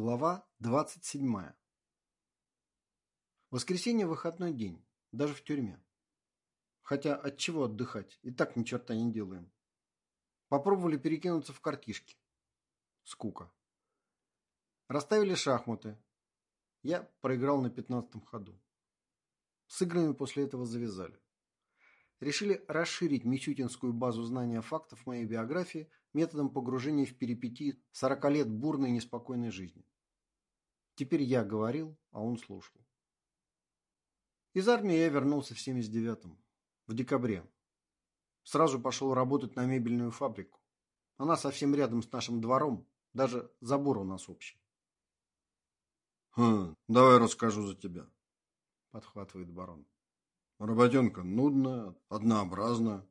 Глава 27. Воскресенье – выходной день, даже в тюрьме. Хотя от чего отдыхать, и так ни черта не делаем. Попробовали перекинуться в картишки. Скука. Расставили шахматы. Я проиграл на пятнадцатом ходу. С играми после этого завязали. Решили расширить мичутинскую базу знания фактов моей биографии методом погружения в перипетии 40 лет бурной и неспокойной жизни. Теперь я говорил, а он слушал. Из армии я вернулся в 79-м, в декабре. Сразу пошел работать на мебельную фабрику. Она совсем рядом с нашим двором, даже забор у нас общий. «Хм, давай расскажу за тебя», — подхватывает барон. Работенка нудная, однообразная.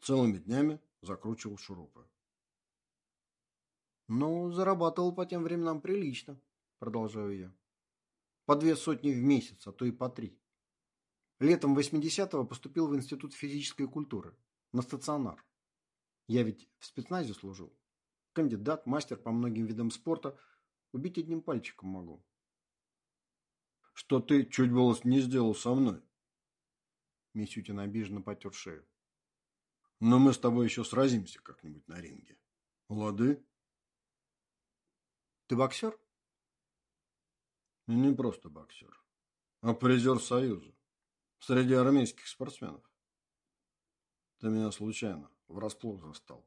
Целыми днями закручивал шурупы. Ну, зарабатывал по тем временам прилично, продолжаю я. По две сотни в месяц, а то и по три. Летом 80-го поступил в Институт физической культуры, на стационар. Я ведь в спецназе служил. Кандидат, мастер по многим видам спорта. Убить одним пальчиком могу. Что ты чуть было не сделал со мной? Мисютин обиженно потер шею. Но мы с тобой еще сразимся как-нибудь на ринге. Лады? Ты боксер? Не просто боксер, а призер Союза. Среди армейских спортсменов. Ты меня случайно врасплох застал.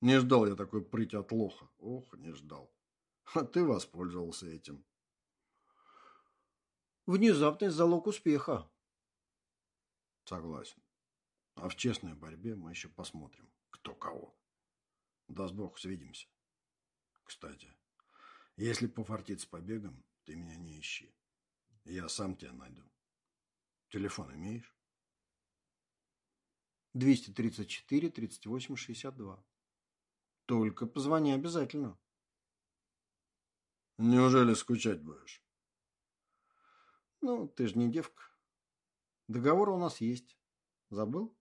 Не ждал я такой прыти от лоха. Ох, не ждал. А ты воспользовался этим. Внезапный залог успеха, Согласен. А в честной борьбе мы еще посмотрим, кто кого. Даст Бог, свидимся. Кстати, если пофартит с побегом, ты меня не ищи. Я сам тебя найду. Телефон имеешь? 234 38 62. Только позвони обязательно. Неужели скучать будешь? Ну, ты же не девка. Договор у нас есть. Забыл?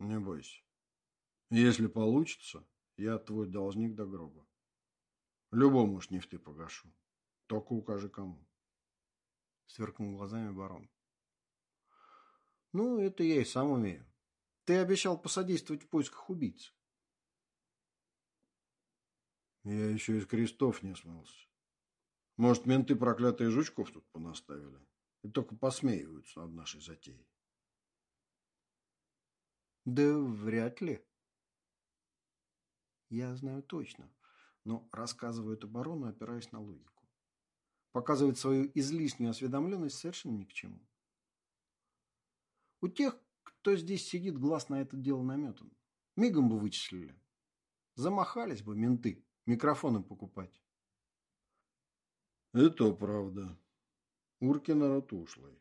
Не бойся. Если получится, я твой должник до гроба. Любому уж не в ты погашу. Только укажи кому. Сверкнул глазами барон. Ну, это я и сам умею. Ты обещал посодействовать в поисках убийц. Я еще из крестов не смылся. Может, менты проклятые жучков тут понаставили? и только посмеиваются над нашей затеей. Да вряд ли. Я знаю точно, но рассказываю это барону, опираясь на логику. Показывать свою излишнюю осведомленность совершенно ни к чему. У тех, кто здесь сидит, глаз на это дело наметан. Мигом бы вычислили. Замахались бы менты микрофоны покупать. Это правда, Урки народ ушлый.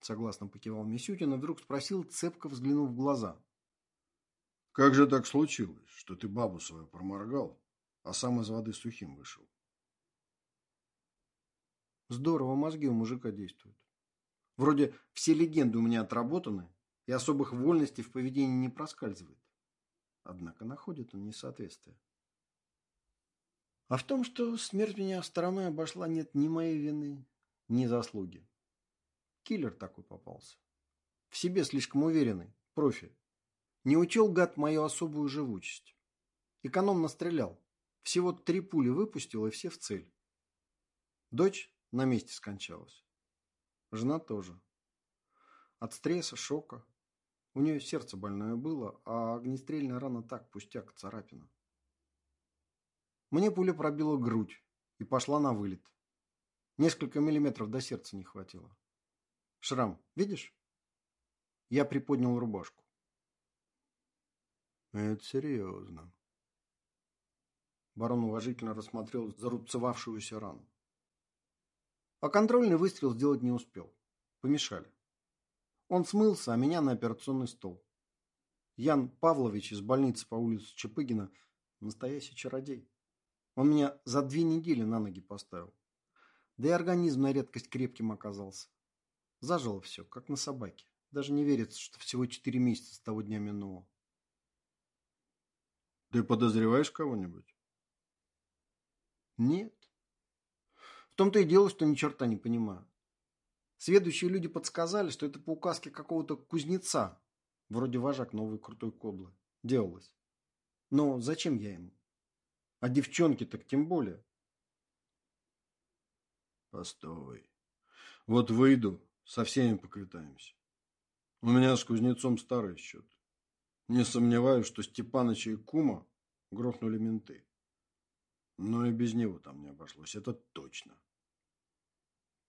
Согласно покивал Мисютин и вдруг спросил, цепко взглянув в глаза. Как же так случилось, что ты бабу свою проморгал, а сам из воды сухим вышел? Здорово мозги у мужика действуют. Вроде все легенды у меня отработаны, и особых вольностей в поведении не проскальзывает. Однако находит он несоответствие. А в том, что смерть меня стороной обошла, нет ни моей вины, ни заслуги. Киллер такой попался. В себе слишком уверенный, профи. Не учел, гад, мою особую живучесть. Экономно стрелял. Всего три пули выпустил, и все в цель. Дочь на месте скончалась. Жена тоже. От стресса, шока. У нее сердце больное было, а огнестрельная рана так, пустяк, царапина. Мне пуля пробила грудь и пошла на вылет. Несколько миллиметров до сердца не хватило. Шрам, видишь? Я приподнял рубашку. Это серьезно. Барон уважительно рассмотрел зарубцевавшуюся рану. А контрольный выстрел сделать не успел. Помешали. Он смылся, а меня на операционный стол. Ян Павлович из больницы по улице Чапыгина настоящий чародей. Он меня за две недели на ноги поставил. Да и организм на редкость крепким оказался. Зажило все, как на собаке. Даже не верится, что всего четыре месяца с того дня минуло. Ты подозреваешь кого-нибудь? Нет. В том-то и дело, что ни черта не понимаю. Следующие люди подсказали, что это по указке какого-то кузнеца, вроде вожак новой крутой коблы, делалось. Но зачем я ему? А девчонки так тем более. Постой. Вот выйду, со всеми поквитаемся. У меня с кузнецом старый счет. Не сомневаюсь, что Степаныча и Кума грохнули менты. Но и без него там не обошлось, это точно.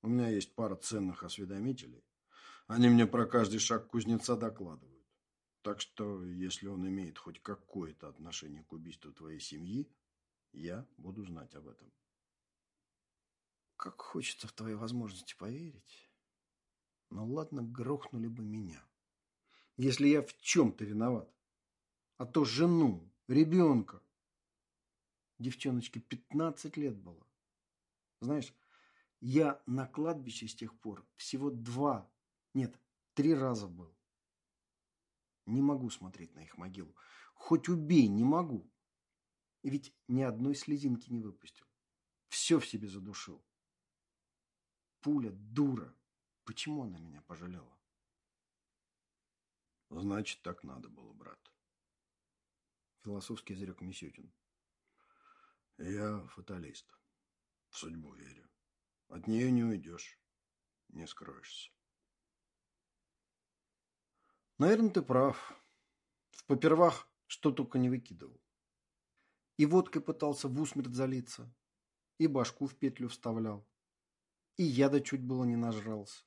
У меня есть пара ценных осведомителей. Они мне про каждый шаг кузнеца докладывают. Так что, если он имеет хоть какое-то отношение к убийству твоей семьи, я буду знать об этом. Как хочется в твои возможности поверить. Ну ладно, грохнули бы меня. Если я в чем-то виноват. А то жену, ребенка. Девчоночке 15 лет было. Знаешь, я на кладбище с тех пор всего два, нет, три раза был. Не могу смотреть на их могилу. Хоть убей, не могу. И ведь ни одной слезинки не выпустил. Все в себе задушил. Пуля, дура. Почему она меня пожалела? Значит, так надо было, брат. Философски изрек Мисютин. Я фаталист. В судьбу верю. От нее не уйдешь, не скроешься. Наверное, ты прав. В попервах что только не выкидывал. И водкой пытался в усмерть залиться, и башку в петлю вставлял, и яда чуть было не нажрался.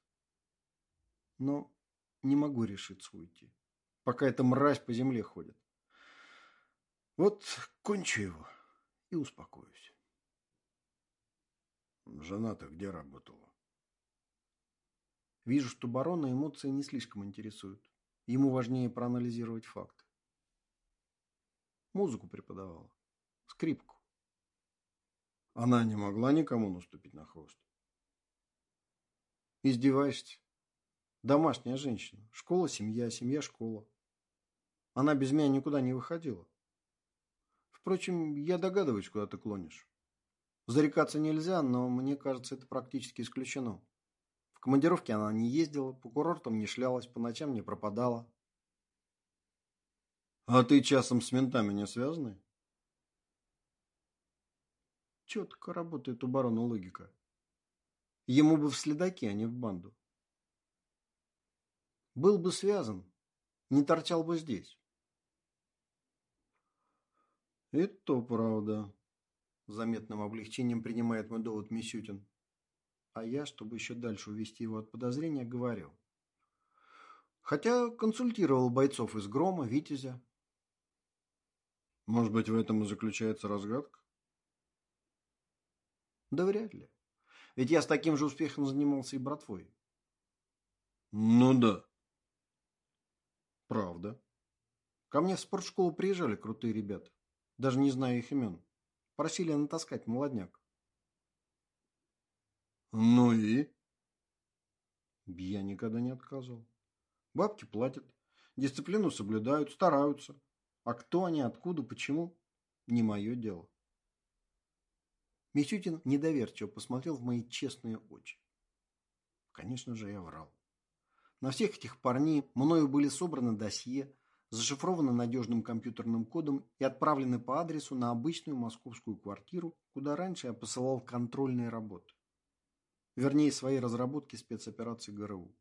Но не могу решиться уйти, пока эта мразь по земле ходит. Вот кончу его и успокоюсь. Жена-то где работала? Вижу, что барона эмоции не слишком интересуют. Ему важнее проанализировать факты. Музыку преподавала. Скрипку. Она не могла никому наступить на хвост? Издеваешься? Домашняя женщина. Школа, семья, семья, школа. Она без меня никуда не выходила. Впрочем, я догадываюсь, куда ты клонишь. Зарекаться нельзя, но мне кажется, это практически исключено. В командировке она не ездила, по курортам не шлялась, по ночам не пропадала. А ты часом с ментами не связаны? Четко работает у барона логика. Ему бы в следаки, а не в банду. Был бы связан, не торчал бы здесь. И то правда заметным облегчением принимает мой довод Мисютин. А я, чтобы еще дальше увести его от подозрения, говорю. Хотя консультировал бойцов из Грома, Витязя. Может быть, в этом и заключается разгадка? Да вряд ли. Ведь я с таким же успехом занимался и братвой. Ну да. Правда. Ко мне в спортшколу приезжали крутые ребята. Даже не знаю их имен. Просили натаскать молодняк. Ну и? Я никогда не отказывал. Бабки платят, дисциплину соблюдают, стараются. А кто они, откуда, почему? Не мое дело. Мисютин недоверчиво посмотрел в мои честные очи. Конечно же, я врал. На всех этих парней мною были собраны досье, зашифрованы надежным компьютерным кодом и отправлены по адресу на обычную московскую квартиру, куда раньше я посылал контрольные работы. Вернее, свои разработки спецопераций ГРУ.